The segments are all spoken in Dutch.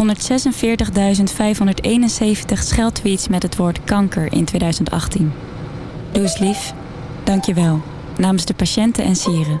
146.571 scheldtweets met het woord kanker in 2018. Doe eens lief. Dank je wel. Namens de patiënten en sieren.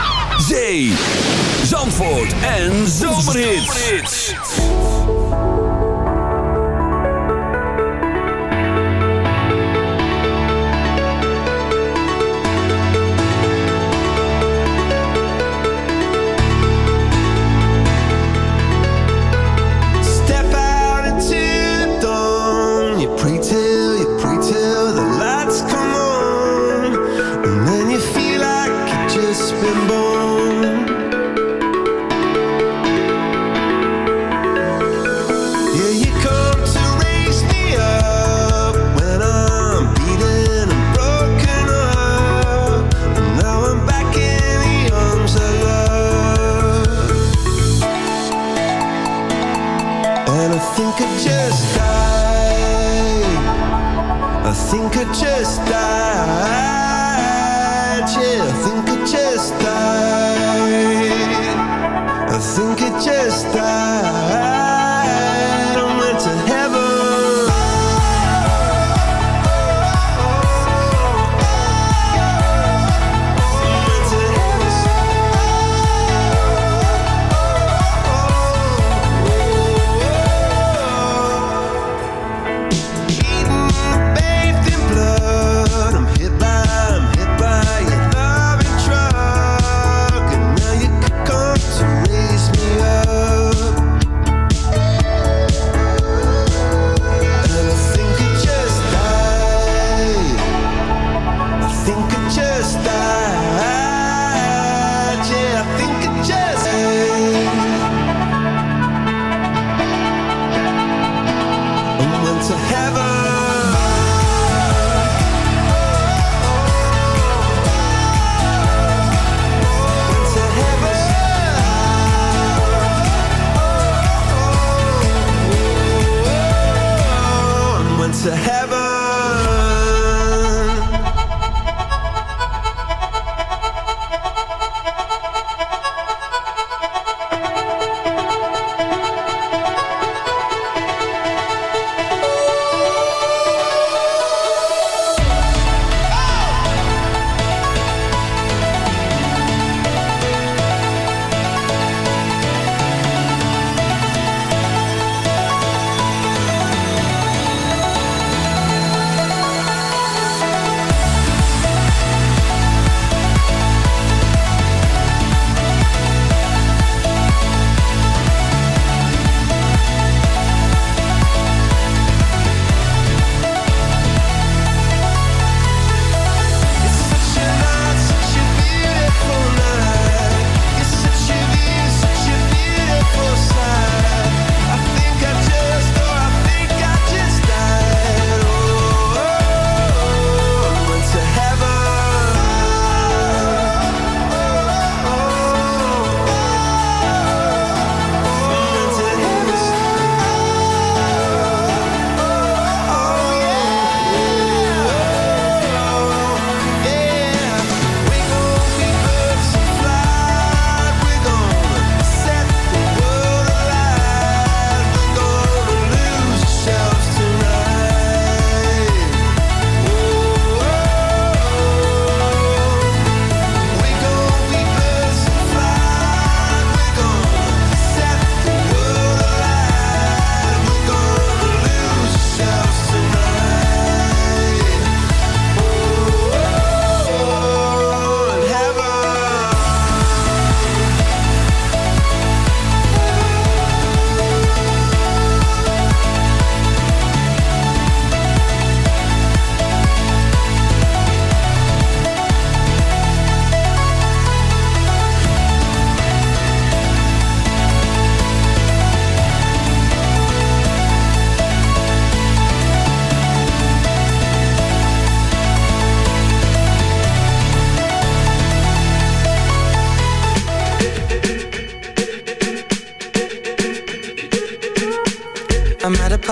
been born.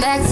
back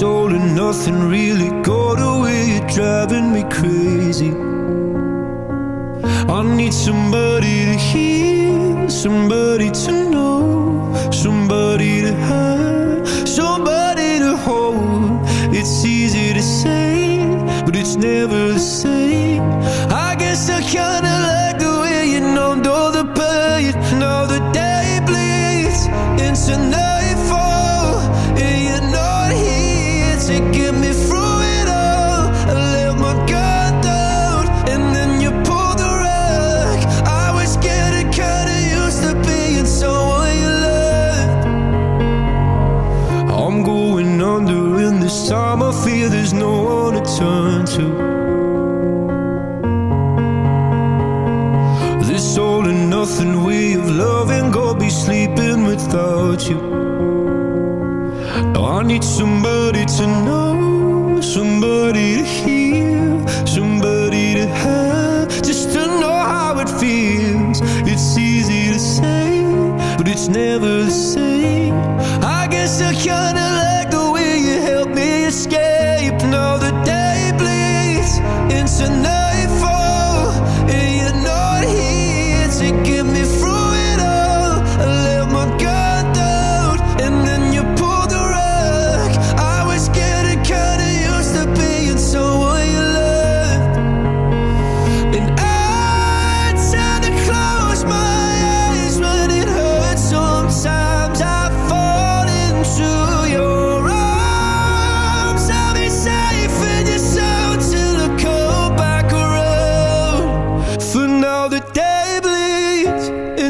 soul and nothing really got away. You're driving me crazy. I need somebody to hear, somebody to know, somebody to have, somebody to hold. It's easy to say, but it's never the same.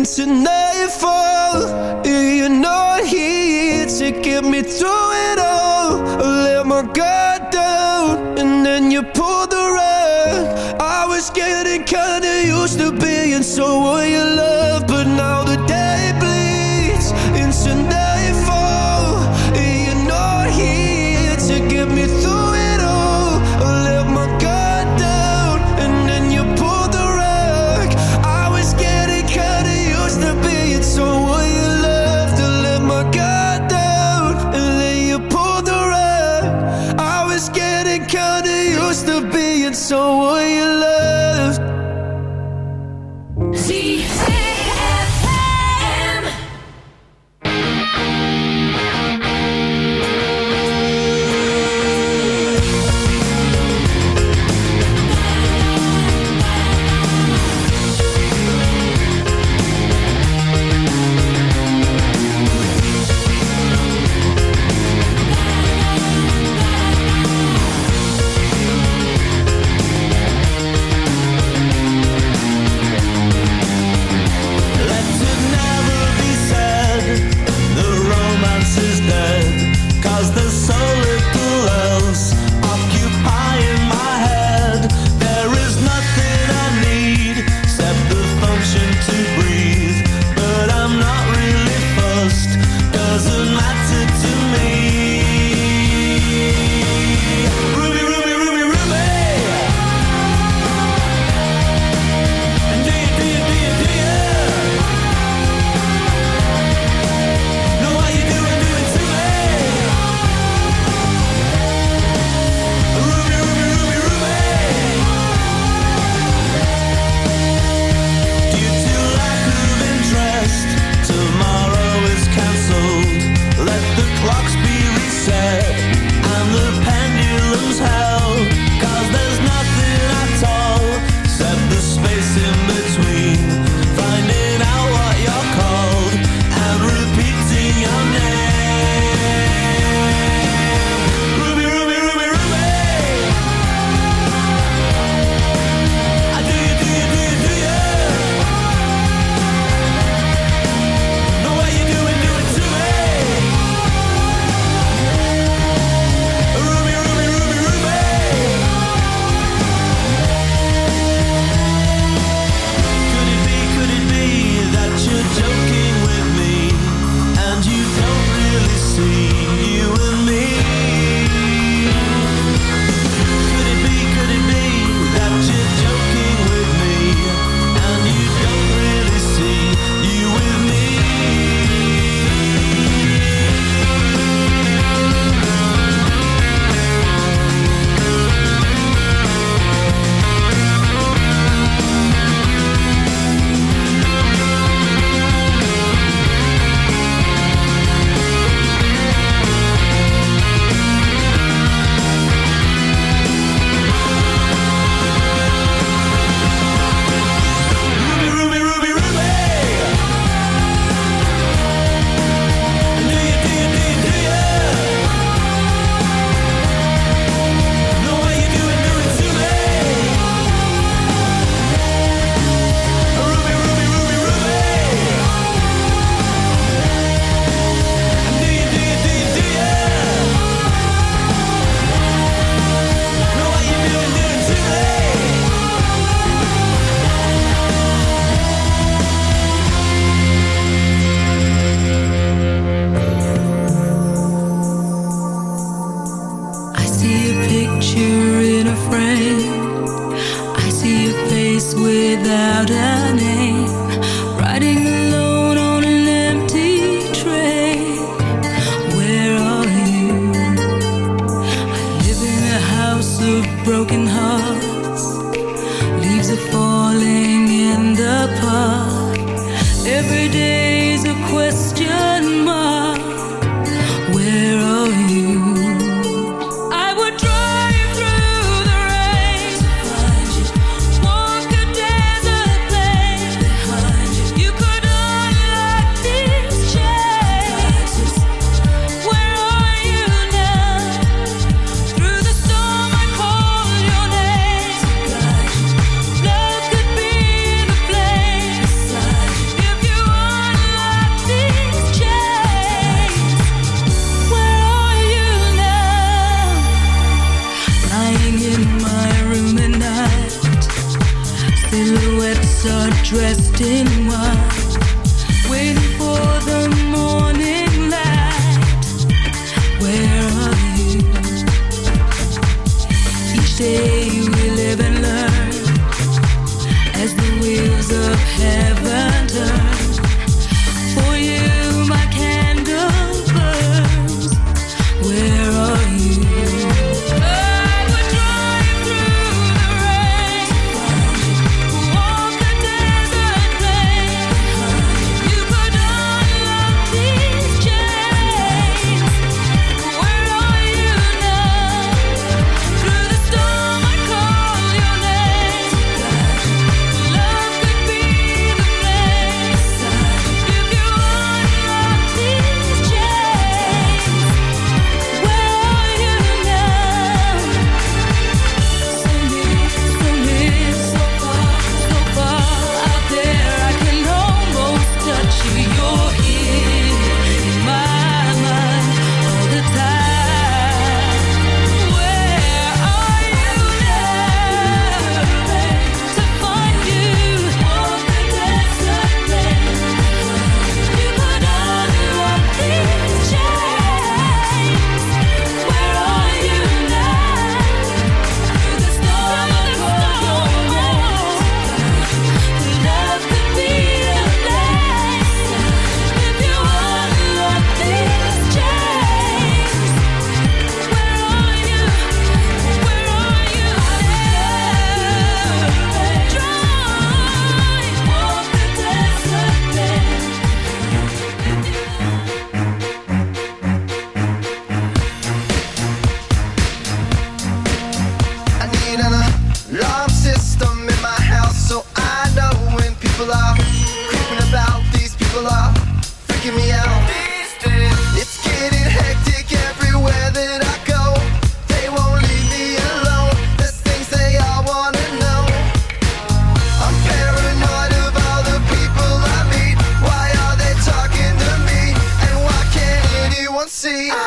into nightfall. You're not here to get me through.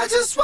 I just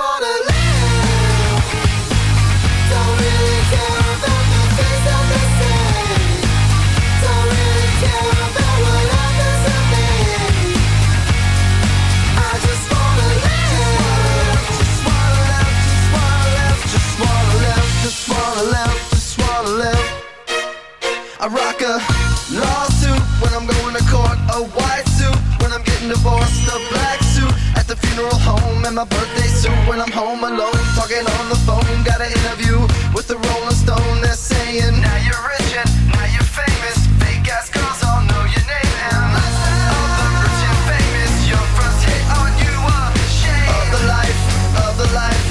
saying with the Rolling Stone that's saying now you're rich and now you're famous. Fake-ass girls all know your name and of the rich and famous. Your first hit on you are shame of the life, of the life,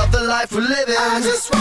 of the life we're living.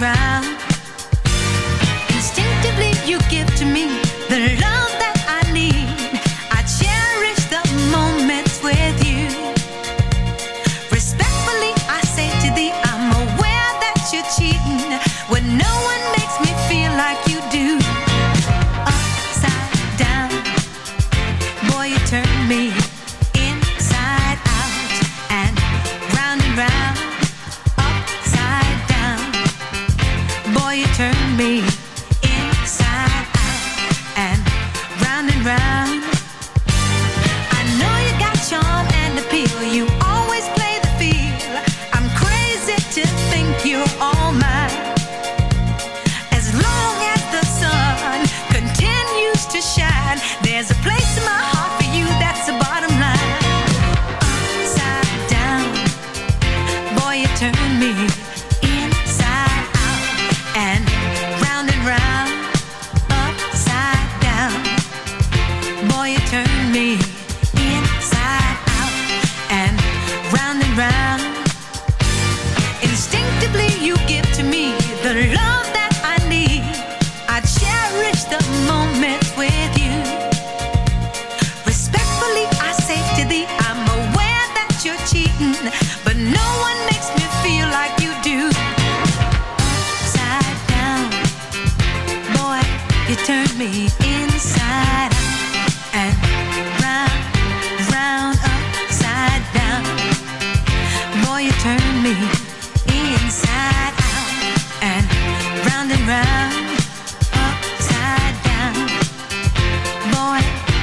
round